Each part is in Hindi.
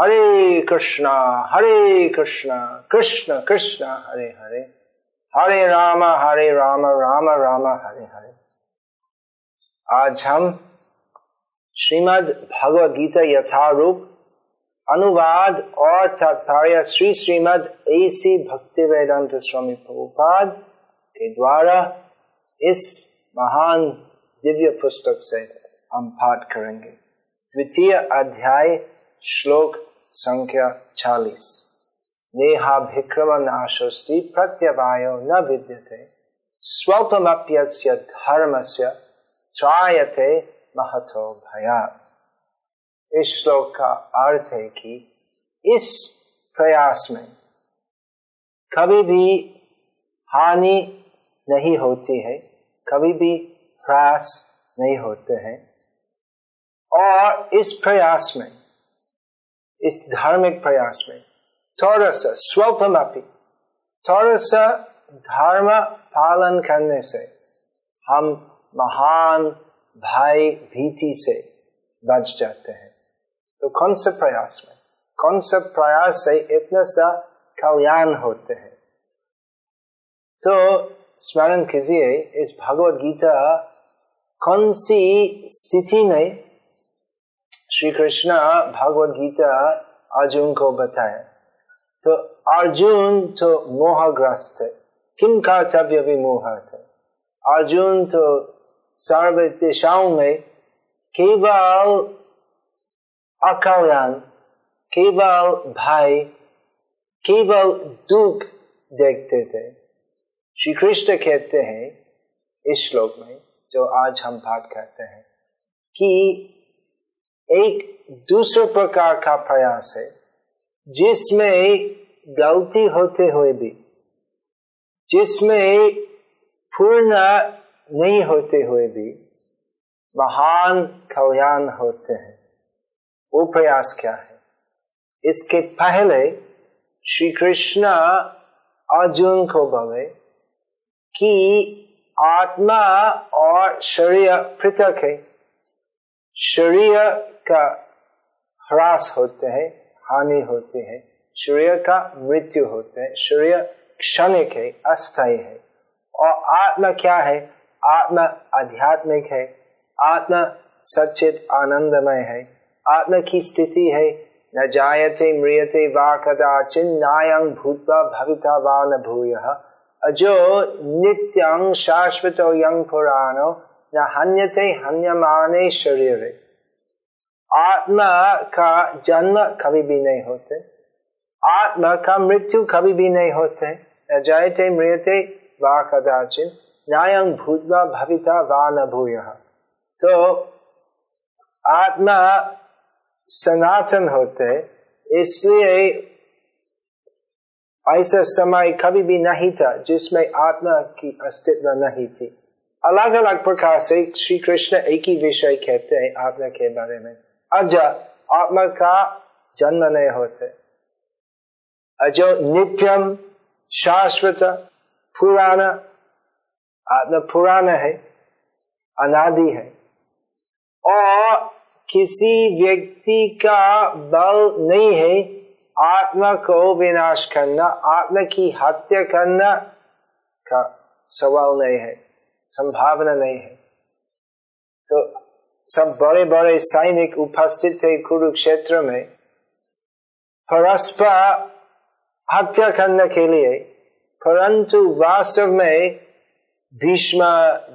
हरे कृष्णा हरे कृष्णा, कृष्ण कृष्ण, हरे हरे। हरे राम हरे राम राम राम, हरे हरे। आज हम श्रीमद् भगवद गीता यथारूप अनुवाद और तात्पर्य श्री श्रीमद ऐसी भक्ति वेदांत स्वामी प्रभुपाद के द्वारा इस महान दिव्य पुस्तक से हम पाठ करेंगे। द्वितीय अध्याय श्लोक संख्या चालीस। नेहाभिक्रम नाशोस्ति प्रत्यवायो न विद्यते। स्वल्पमप्यस्य धर्मस्य त्रायते महतो भया। इस श्लोक का अर्थ है कि इस प्रयास में कभी भी हानि नहीं होती है, कभी भी ह्रास नहीं होते हैं। और इस प्रयास में इस धार्मिक प्रयास में। थोड़ा सा स्वल्पमापी। थोड़ा सा धर्म पालन करने से हम महान भाई भीति से बच जाते हैं। तो कौन से प्रयास में? कौन से प्रयास से इतना सा कल्याण होते हैं? तो स्मरण कीजिए, इस भगवत गीता कौन सी स्थिति में श्री कृष्ण भगवत गीता अर्जुन को बताया तो अर्जुन तो मोहग्रस्त है किम कर्तव्य विमोह थे अर्जुन तो सर्व दिशाओं में केवल अकल्याण केवल भाई केवल दुख देखते थे श्री कृष्ण कहते हैं इस श्लोक में जो आज हम पाठ करते हैं कि एक दूसरे प्रकार का प्रयास है, जिसमें गलती होते हुए भी, जिसमें पूर्ण नहीं होते हुए भी महान कल्याण होते हैं। वो प्रयास क्या है? इसके पहले श्री कृष्ण अर्जुन को बोले कि आत्मा और शरीर पृथक है। शरीर का ह्रास होते हैं, हानि होते हैं, शरीर का मृत्यु होते हैं, शरीर क्षणिक है, अस्थायी है। और आत्मा क्या है? आत्मा आध्यात्मिक है, आत्मा सचित आनंदमय है। आत्मा की स्थिति है, न जायते म्रियते वा कदाचिन नायं भूतवा भविता वा न भूय। अजो नित्यं शाश्वत यंग पुराणो, न हन्यते हन्यमाने शरीर। आत्मा का जन्म कभी भी नहीं होते। आत्मा का मृत्यु कभी भी नहीं होते। न जायते मृत्यते वा कदाचिन न्यायं भूतवा भविता वा न भूय। तो आत्मा सनातन होते, इसलिए ऐसा समय कभी भी नहीं था जिसमें आत्मा की अस्तित्व नहीं थी। अलग अलग प्रकार से श्री कृष्ण एक ही विषय कहते हैं आत्मा के बारे में। अज आत्मा का जन्म नहीं होते। अजो नित्यम शाश्वत पुराना आत्मा पुराना है, अनादि है। और किसी व्यक्ति का बल नहीं है आत्मा को विनाश करना, आत्मा की हत्या करना का सवाल नहीं है, संभावना नहीं है। तो सब बड़े बड़े सैनिक उपस्थित थे कुरुक्षेत्र में परस्पर हत्या करने के लिए परंतु वास्तव में भीष्म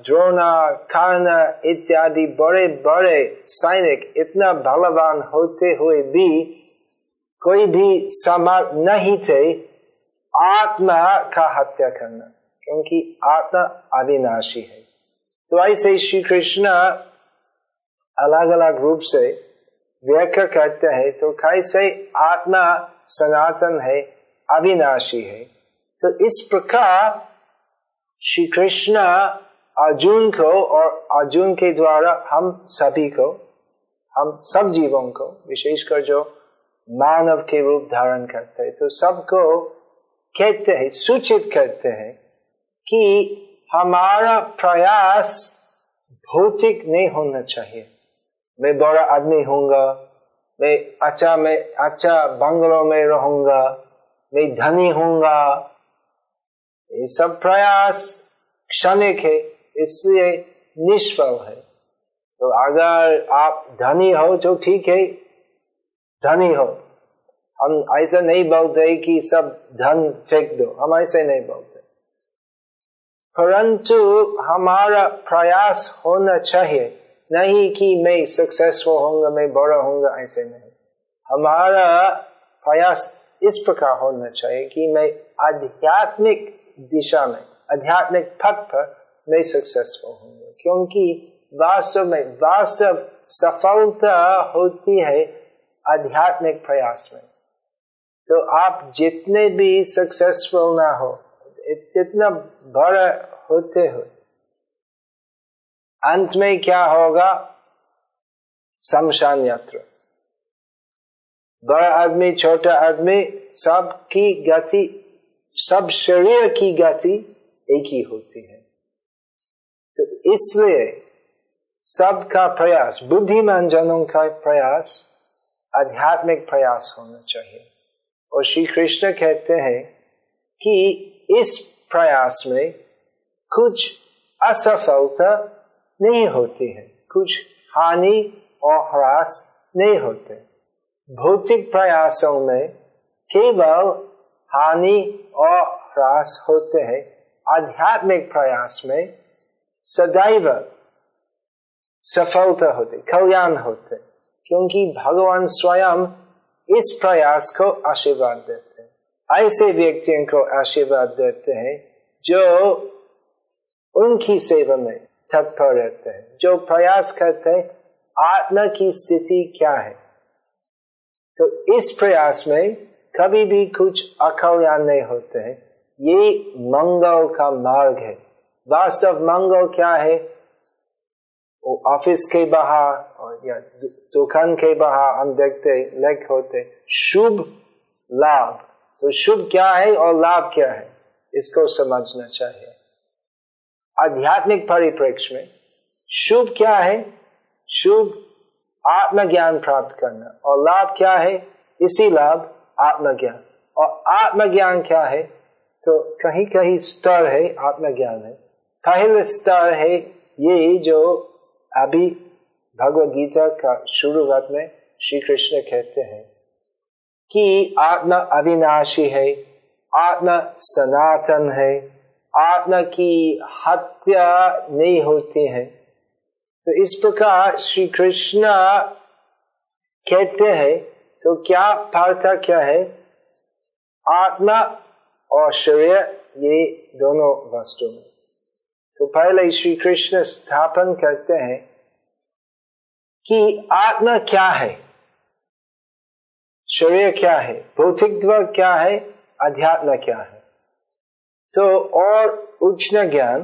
द्रोणा कर्ण इत्यादि बड़े बड़े सैनिक इतना बलवान होते हुए भी कोई भी समर्थ नहीं थे आत्मा का हत्या करना क्योंकि आत्मा अविनाशी है तो ऐसे श्री कृष्ण अलग अलग रूप से व्याख्या करते हैं तो कैसे आत्मा सनातन है, अविनाशी है? तो इस प्रकार श्री कृष्ण अर्जुन को और अर्जुन के द्वारा हम सभी को, हम सब जीवों को, विशेषकर जो मानव के रूप धारण करते हैं तो सबको कहते हैं, सूचित करते हैं कि हमारा प्रयास भौतिक नहीं होना चाहिए। मैं बड़ा आदमी होऊँगा। मैं अच्छा मैं अच्छा बंगलों में रहूँगा। मैं धनी होऊँगा। ये सब प्रयास क्षणिक है, इसलिए निष्फल है। तो अगर आप धनी हो तो ठीक है, धनी हो। हम ऐसा नहीं बोलते कि सब धन फेंक दो, हम ऐसे नहीं बोलते। परंतु हमारा प्रयास होना चाहिए। नहीं कि मैं सक्सेसफुल होऊँगा, मैं बड़ा होऊँगा, ऐसे नहीं। हमारा प्रयास इस प्रकार होना चाहिए कि मैं आध्यात्मिक दिशा में, आध्यात्मिक पथ पर मैं सक्सेसफुल होंगे क्योंकि वास्तव में, वास्तव सफलता होती है आध्यात्मिक प्रयास में। तो आप जितने भी सक्सेसफुल ना हो इतना बड़ा होते हो अंत में क्या होगा? शमशान यात्रा। बड़ा आदमी, छोटा आदमी सब की गति, सब शरीर की गति एक ही होती है। तो इसलिए सबका प्रयास बुद्धिमान जनों का प्रयास, आध्यात्मिक प्रयास होना चाहिए। और श्री कृष्ण कहते हैं कि इस प्रयास में कुछ असफलता नहीं होती है। कुछ हानि और ह्रास नहीं होते। भौतिक प्रयासों में केवल हानि और ह्रास होते हैं। आध्यात्मिक प्रयास में सदैव सफलता होती, कल्याण होते, क्योंकि भगवान स्वयं इस प्रयास को आशीर्वाद देते हैं। ऐसे व्यक्तियों को आशीर्वाद देते हैं जो उनकी सेवा में तत्पर रहते हैं। जो प्रयास करते हैं, आत्मा की स्थिति क्या है? तो इस प्रयास में कभी भी कुछ अकल्याण नहीं होते हैं। ये मंगल का मार्ग है। वास्तव मंगल क्या है? वो ऑफ़िस के बाहर और या दुकान के बाहर हम देखते लेख होते शुभ लाभ। तो शुभ क्या है और लाभ क्या है? इसको समझना चाहिए। आध्यात्मिक परिप्रेक्ष्य में शुभ क्या है? शुभ आत्मज्ञान प्राप्त करना। और लाभ क्या है? इसी लाभ आत्मज्ञान। और आत्मज्ञान क्या है? तो कहीं कहीं स्तर है, आत्मज्ञान है। पहले स्तर है ये जो अभी भगवत गीता का शुरुआत में श्री कृष्ण कहते हैं कि आत्मा अविनाशी है, आत्मा सनातन है। आत्मा की हत्या नहीं होती है। तो इस प्रकार श्री कृष्ण कहते हैं तो क्या पार्था क्या है? आत्मा और शरीर, ये दोनों वस्तु में तो पहले श्री कृष्ण स्थापन करते हैं कि आत्मा क्या है? शरीर क्या है? भौतिक क्या है? अध्यात्म क्या है? तो और उच्च ज्ञान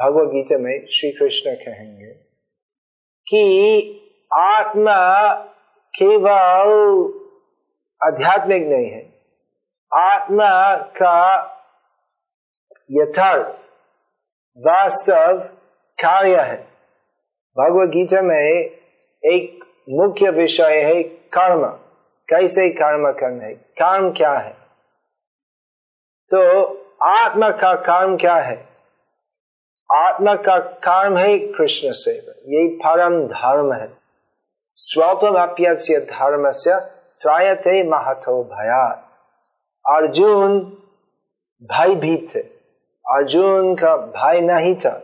भगवत गीता में श्री कृष्ण कहेंगे कि आत्मा केवल आध्यात्मिक नहीं है। आत्मा का यथार्थ वास्तव कार्य है। भगवत गीता में एक मुख्य विषय है कर्म। कैसे कर्म करना है? कर्म क्या है? तो आत्मा का कर्म क्या है? आत्मा का कर्म है कृष्ण सेवा। यही परम धर्म है। अप्यस्य धर्म से त्रायते महतो भया अर्जुन भाई भी थे अर्जुन का भाई नहीं था।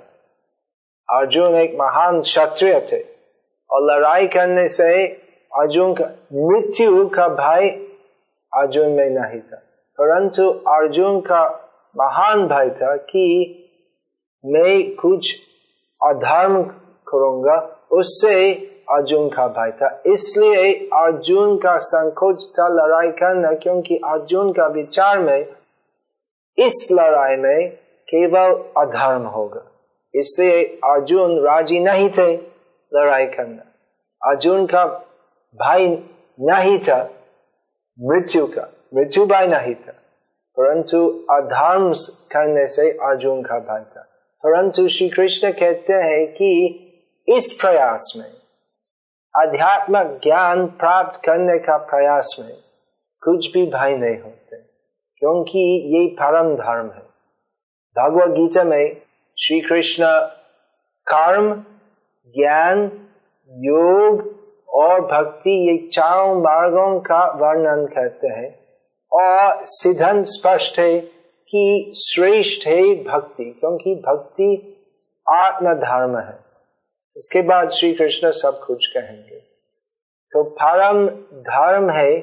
अर्जुन एक महान क्षत्रिय थे। और लड़ाई करने से अर्जुन का मृत्यु का भाई अर्जुन में नहीं था। परंतु अर्जुन का महान भाई था कि मैं कुछ अधर्म करूँगा, उससे अर्जुन का भाई था। इसलिए अर्जुन का संकोच था लड़ाई करना, क्योंकि अर्जुन का विचार में इस लड़ाई में केवल अधर्म होगा। इसलिए अर्जुन राज़ी नहीं थे लड़ाई करना। अर्जुन का भाई नहीं था, मृत्यु का मृत्यु भाई नहीं था। परंतु अधर्म करने से अर्जुन का भाई था। परंतु श्री कृष्ण कहते हैं कि इस प्रयास में अध्यात्म ज्ञान प्राप्त करने का प्रयास में कुछ भी भय नहीं होते, क्योंकि ये परम धर्म है। भगवत गीता में श्री कृष्ण कर्म, ज्ञान, योग और भक्ति ये चारों मार्गों का वर्णन करते हैं। और सिद्धांत स्पष्ट है कि श्रेष्ठ है भक्ति, क्योंकि भक्ति आत्म धर्म है। इसके बाद श्री कृष्ण सब कुछ कहेंगे। तो परम धर्म है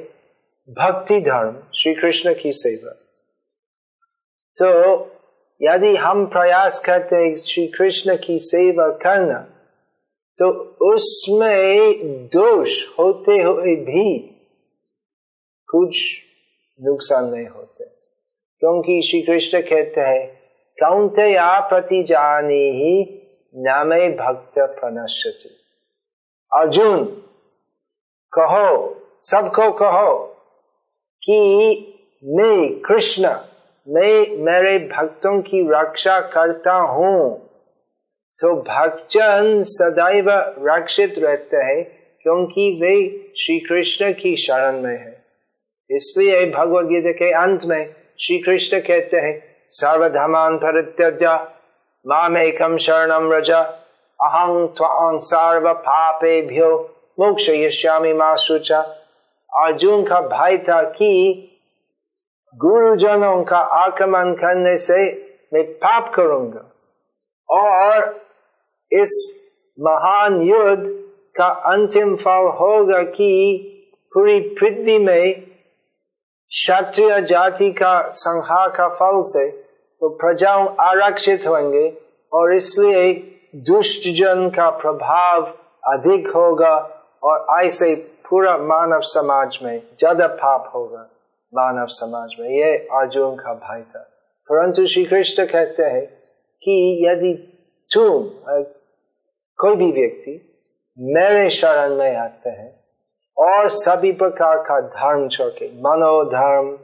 भक्ति धर्म श्री कृष्ण की सेवा। तो यदि हम प्रयास करते हैं श्री कृष्ण की सेवा करना तो उसमें दोष होते हुए भी कुछ नुकसान नहीं होते। क्योंकि श्री कृष्ण कहते हैं, कौनते या प्रति जानी ही नामे भक्त प्रनश्यति अर्जुन, कहो, सबको कहो कि मैं कृष्ण, मैं मेरे भक्तों की रक्षा करता हूँ। तो भक्तजन सदैव रक्षित रहते हैं, क्योंकि वे श्री कृष्ण की शरण में है। इसलिए भगवद गीता के अंत में श्री कृष्ण कहते हैं सर्वधमान परित्यज माम शरणम रज अहं त्वां सर्व पापेभ्यो मोक्ष यश्यामी माँ सोचा अर्जुन का भाई था कि गुरुजनों का आक्रमण करने से मैं पाप करूँगा। और इस महान युद्ध का अंतिम फल होगा कि पूरी पृथ्वी में क्षत्रिय जाति का संहार का फल से तो प्रजाओं आरक्षित होंगे और इसलिए दुष्ट जन का प्रभाव अधिक होगा और ऐसे पूरा मानव समाज में ज़्यादा पाप होगा। मानव समाज में ये अर्जुन का भाई था। परंतु श्री कृष्ण कहते हैं कि यदि तुम, कोई भी व्यक्ति मेरे शरण में आते हैं और सभी प्रकार का धर्म छोड़ के मनोधर्म,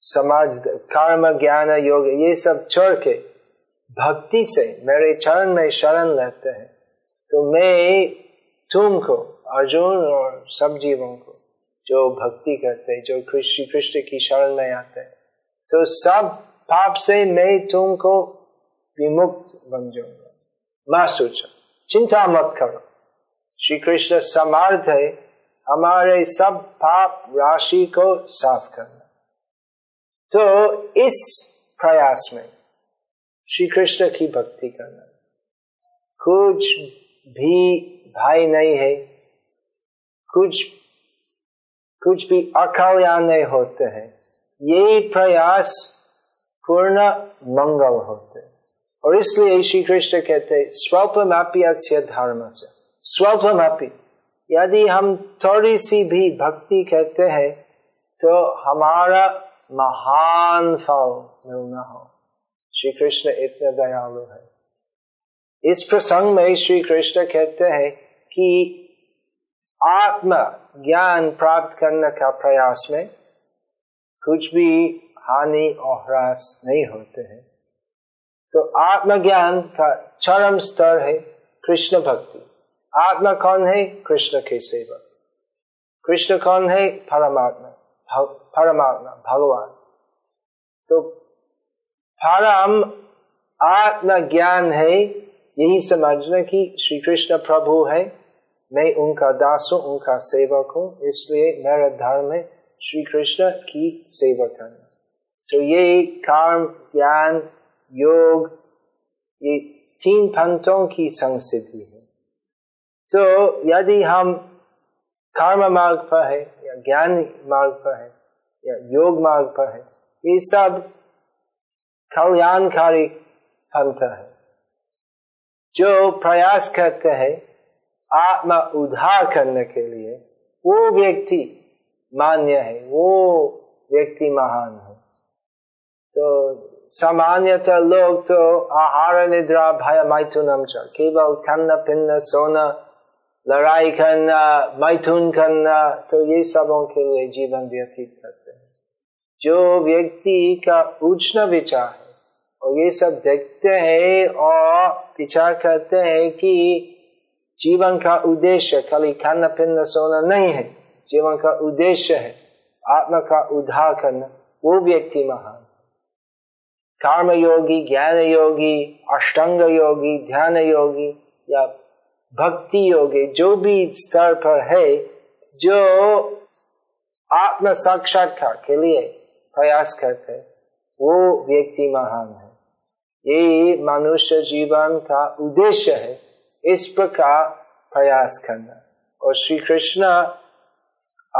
समाज, कर्म, ज्ञान, योग, ये सब छोड़ के भक्ति से मेरे चरण में शरण लेते हैं। तो मैं तुमको, अर्जुन और सब जीवों को, जो भक्ति करते हैं, जो कृष्ण कृष्ण की शरण में आते हैं तो सब पाप से मैं तुमको विमुक्त बन जाऊँगा। मैं सोचा, चिंता मत करो। श्री कृष्ण समर्थ है हमारे सब पाप राशि को साफ़ करना। तो इस प्रयास में श्री कृष्ण की भक्ति करना। कुछ भी भाई नहीं है, कुछ कुछ भी अकल्याण नहीं होते हैं, यही प्रयास पूर्ण मंगल होते और इसलिए श्री कृष्ण कहते स्वल्पमापी अस्य धर्म से स्वल्पमापी। यदि हम थोड़ी सी भी भक्ति कहते हैं तो हमारा महान फल मिलना हो। श्री कृष्ण इतने दयालु है। इस प्रसंग में श्री कृष्ण कहते हैं कि आत्म ज्ञान प्राप्त करने का प्रयास में कुछ भी हानि और ह्रास नहीं होते हैं। तो आत्मज्ञान का चरम स्तर है कृष्ण भक्ति। आत्मा कौन है? कृष्ण के सेवक। कृष्ण कौन है? परमात्मा। परमात्मा, भगवान। तो परम आत्म ज्ञान है, यही समझना कि श्री कृष्ण प्रभु है। मैं उनका दास हूँ उनका सेवक हूँ, इसलिए मेरा धर्म है श्री कृष्ण की सेवा करना तो ये कर्म ज्ञान, योग, ये तीन पंथों की संसिद्धि है। तो यदि हम कर्म मार्ग पर है, या ज्ञान मार्ग पर है, या योग मार्ग पर है, ये सब कल्याणकारी पंथ है। जो प्रयास करते हैं आत्मा उद्धार करने के लिए, वो व्यक्ति मान्य है, वो व्यक्ति महान है। तो सामान्यतः लोग तो आहार निद्रा भय मैथुनम केवल खन्न पिन्न सोना लड़ाई करना मैथुन करना तो ये सबों के लिए जीवन व्यतीत करते हैं। जो व्यक्ति का उच्च विचार है, और ये सब देखते हैं और विचार करते हैं कि जीवन का उद्देश्य खाली खाना पीना सोना नहीं है, जीवन का उद्देश्य है आत्मा का उद्धार करना, वो व्यक्ति महान कर्म योगी ज्ञान योगी अष्टांग योगी ध्यान योगी या भक्ति योगी, जो भी स्तर पर है, जो आत्म साक्षात्कार के लिए प्रयास करते वो व्यक्ति महान है। ये मनुष्य जीवन का उद्देश्य है, इस प्रकार प्रयास करना। और श्री कृष्ण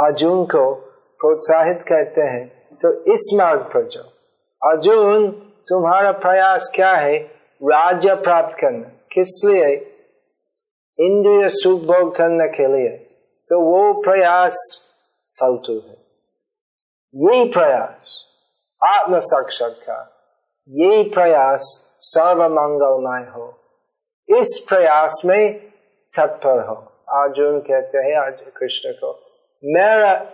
अर्जुन को प्रोत्साहित करते हैं तो इस मार्ग पर जाओ। अर्जुन, तुम्हारा प्रयास क्या है? राज्य प्राप्त करना। किस लिए? इंद्रिय सुख भोग करने के लिए तो वो प्रयास फालतू है। यही प्रयास आत्म साक्षात्कार यही प्रयास सर्व मंगलमय हो। इस प्रयास में तत्पर हो। अर्जुन कहते हैं, आज कृष्ण को, मेरा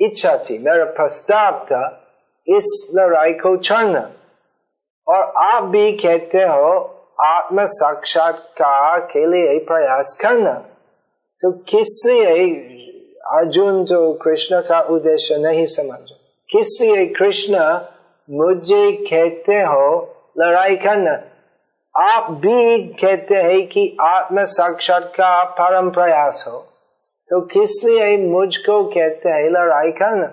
इच्छा थी, मेरा प्रस्ताव था, इस लड़ाई को छोड़ना। और आप भी कहते हो आत्म साक्षात्कार के लिए प्रयास करना। तो किस लिए अर्जुन जो कृष्ण का उद्देश्य नहीं समझ। किस लिए कृष्ण मुझे कहते हो लड़ाई करना। आप भी कहते हैं कि आत्म साक्षात्कार परम प्रयास हो। तो किस लिए मुझको कहते हैं लड़ाई करना।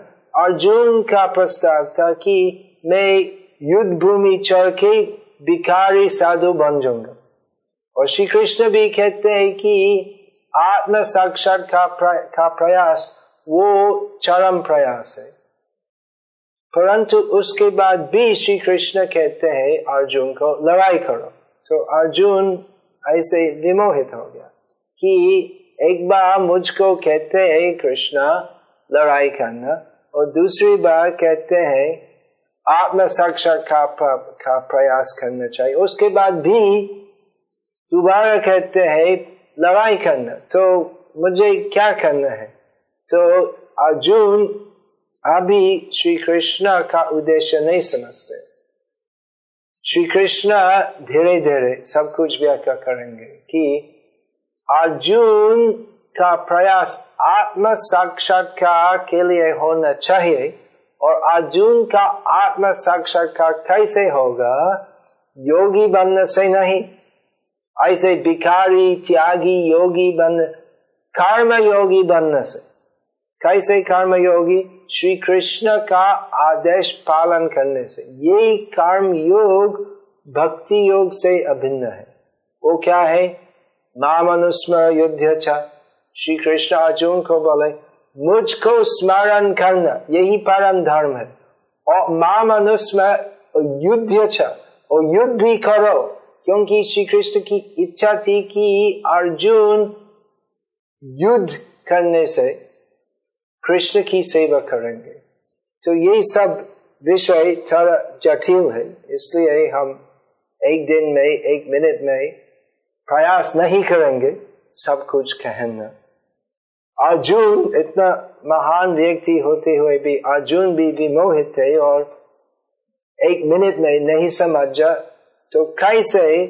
अर्जुन का प्रस्ताव था कि मैं युद्ध भूमि चढ़ के भिखारी साधु बन जाऊँगा। और श्री कृष्ण भी कहते हैं कि आत्म साक्षात का, का प्रयास वो चरम प्रयास है। परंतु उसके बाद भी श्री कृष्ण कहते हैं अर्जुन को लड़ाई करो। तो अर्जुन ऐसे विमोहित हो गया कि एक बार मुझको कहते हैं कृष्ण लड़ाई करना। और दूसरी बार कहते हैं आत्म साक्षात का, का प्रयास करना चाहिए। उसके बाद भी दोबारा कहते हैं लड़ाई करना। तो मुझे क्या करना है? तो अर्जुन अभी श्री कृष्ण का उद्देश्य नहीं समझते। श्री कृष्ण धीरे धीरे सब कुछ व्याख्या करेंगे कि अर्जुन का प्रयास आत्म साक्षात्कार के लिए होना चाहिए। और अर्जुन का आत्म साक्षात्कार कैसे होगा? योगी बनने से नहीं। ऐसे भिखारी, त्यागी, योगी बन कर्म योगी बनने से। कैसे कर्म योगी श्री कृष्ण का आदेश पालन करने से। ये कर्म योग भक्ति योग से अभिन्न है। वो क्या है? नाम अनुस्मर युद्ध श्री कृष्ण अर्जुन को बोले मुझको स्मरण करना, यही परम धर्म है। और माम अनुस्मर युद्ध और युद्ध भी करो, क्योंकि श्री कृष्ण की इच्छा थी कि अर्जुन युद्ध करने से कृष्ण की सेवा करेंगे। तो ये सब विषय थोड़ा जटिल है, इसलिए हम एक दिन में, एक मिनट में प्रयास नहीं करेंगे सब कुछ कहना। अर्जुन इतना महान व्यक्ति होते हुए भी, अर्जुन भी विमोहित थे और एक मिनट में नहीं समझ जा तो कैसे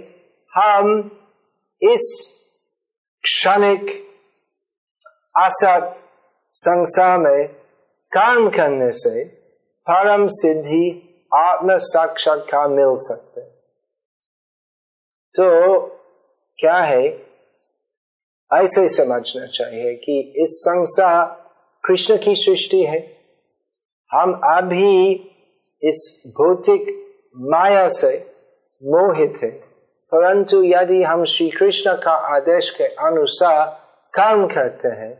हम इस क्षणिक असत संसार में काम करने से परम सिद्धि आत्म साक्षात्कार मिल सकते तो क्या है? ऐसे समझना चाहिए कि इस संसार, कृष्ण की सृष्टि है। हम अभी इस भौतिक माया से मोहित है, परंतु यदि हम श्री कृष्ण का आदेश के अनुसार काम करते हैं,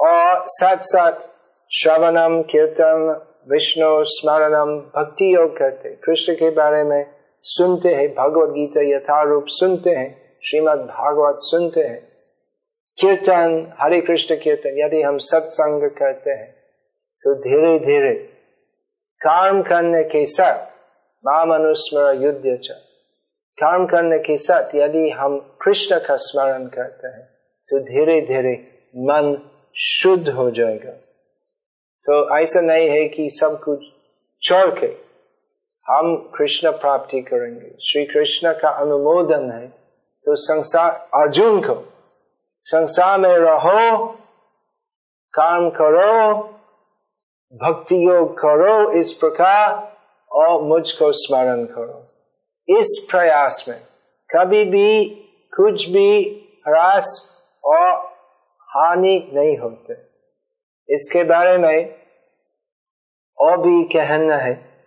और साथ साथ श्रवणम, कीर्तन, विष्णु, स्मरणम, भक्ति योग करते, कृष्ण के बारे में सुनते हैं भगवत गीता यथारूप सुनते हैं श्रीमद भागवत सुनते हैं कीर्तन, हरे कृष्ण कीर्तन, यदि हम सत्संग करते हैं तो धीरे धीरे काम करने के साथ माम अनुस्मर युद्ध काम करने के साथ यदि हम कृष्ण का स्मरण करते हैं तो धीरे धीरे मन शुद्ध हो जाएगा। तो ऐसा नहीं है कि सब कुछ छोड़ के हम कृष्ण प्राप्ति करेंगे। श्री कृष्ण का अनुमोदन है तो संसार अर्जुन को संसार में रहो, काम करो, भक्ति योग करो इस प्रकार, और मुझको स्मरण करो। इस प्रयास में कभी भी, कुछ भी ह्रास और हानि नहीं होते। इसके बारे में और भी कहना है,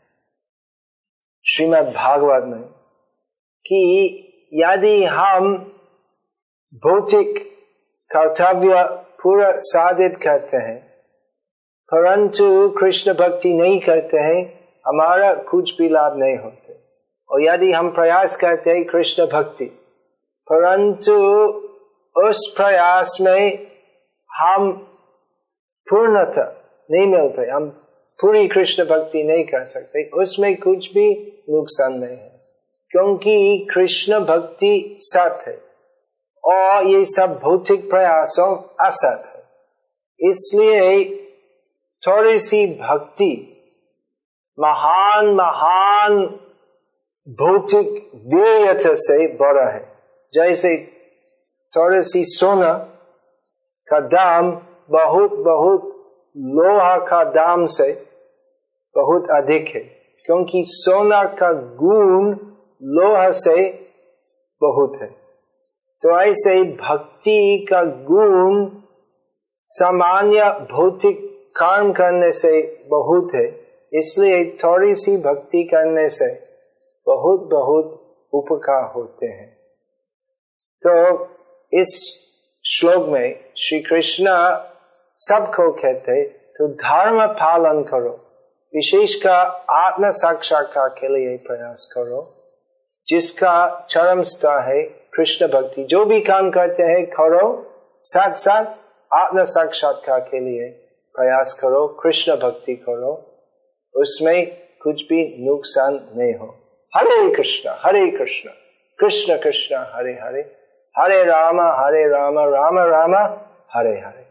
श्रीमद् भागवत में, कि यदि हम भौतिक कर्तव्य पूरा साधित करते हैं। परंतु कृष्ण भक्ति नहीं करते हैं, हमारा कुछ भी लाभ नहीं होते। और यदि हम प्रयास करते हैं कृष्ण भक्ति, परंतु उस प्रयास में हम पूर्णता नहीं मिलते, हम पूरी कृष्ण भक्ति नहीं कर सकते, उसमें कुछ भी नुकसान नहीं है। क्योंकि कृष्ण भक्ति सत है। और ये सब भौतिक प्रयासों असत। है इसलिए थोड़ी सी भक्ति, महान महान भौतिक वीरत से बड़ा है। जैसे थोड़ी सी सोना का दाम बहुत बहुत लोहा का दाम से बहुत अधिक है, क्योंकि सोना का गुण लोहा से बहुत है। तो ऐसे ही भक्ति का गुण सामान्य भौतिक कर्म करने से बहुत है। इसलिए थोड़ी सी भक्ति करने से बहुत बहुत उपकार होते हैं। तो इस श्लोक में श्री कृष्ण सबको कहते तो धर्म पालन करो। विशेष का आत्म साक्षात्कार के लिए प्रयास करो। जिसका चरम स्तर है कृष्ण भक्ति। जो भी काम करते हैं, करो साथ साथ आत्म साक्षात्कार के लिए प्रयास करो, कृष्ण भक्ति करो। उसमें कुछ भी नुकसान नहीं हो। हरे कृष्ण हरे कृष्ण कृष्ण कृष्ण, हरे हरे। हरे राम हरे राम राम राम, हरे हरे।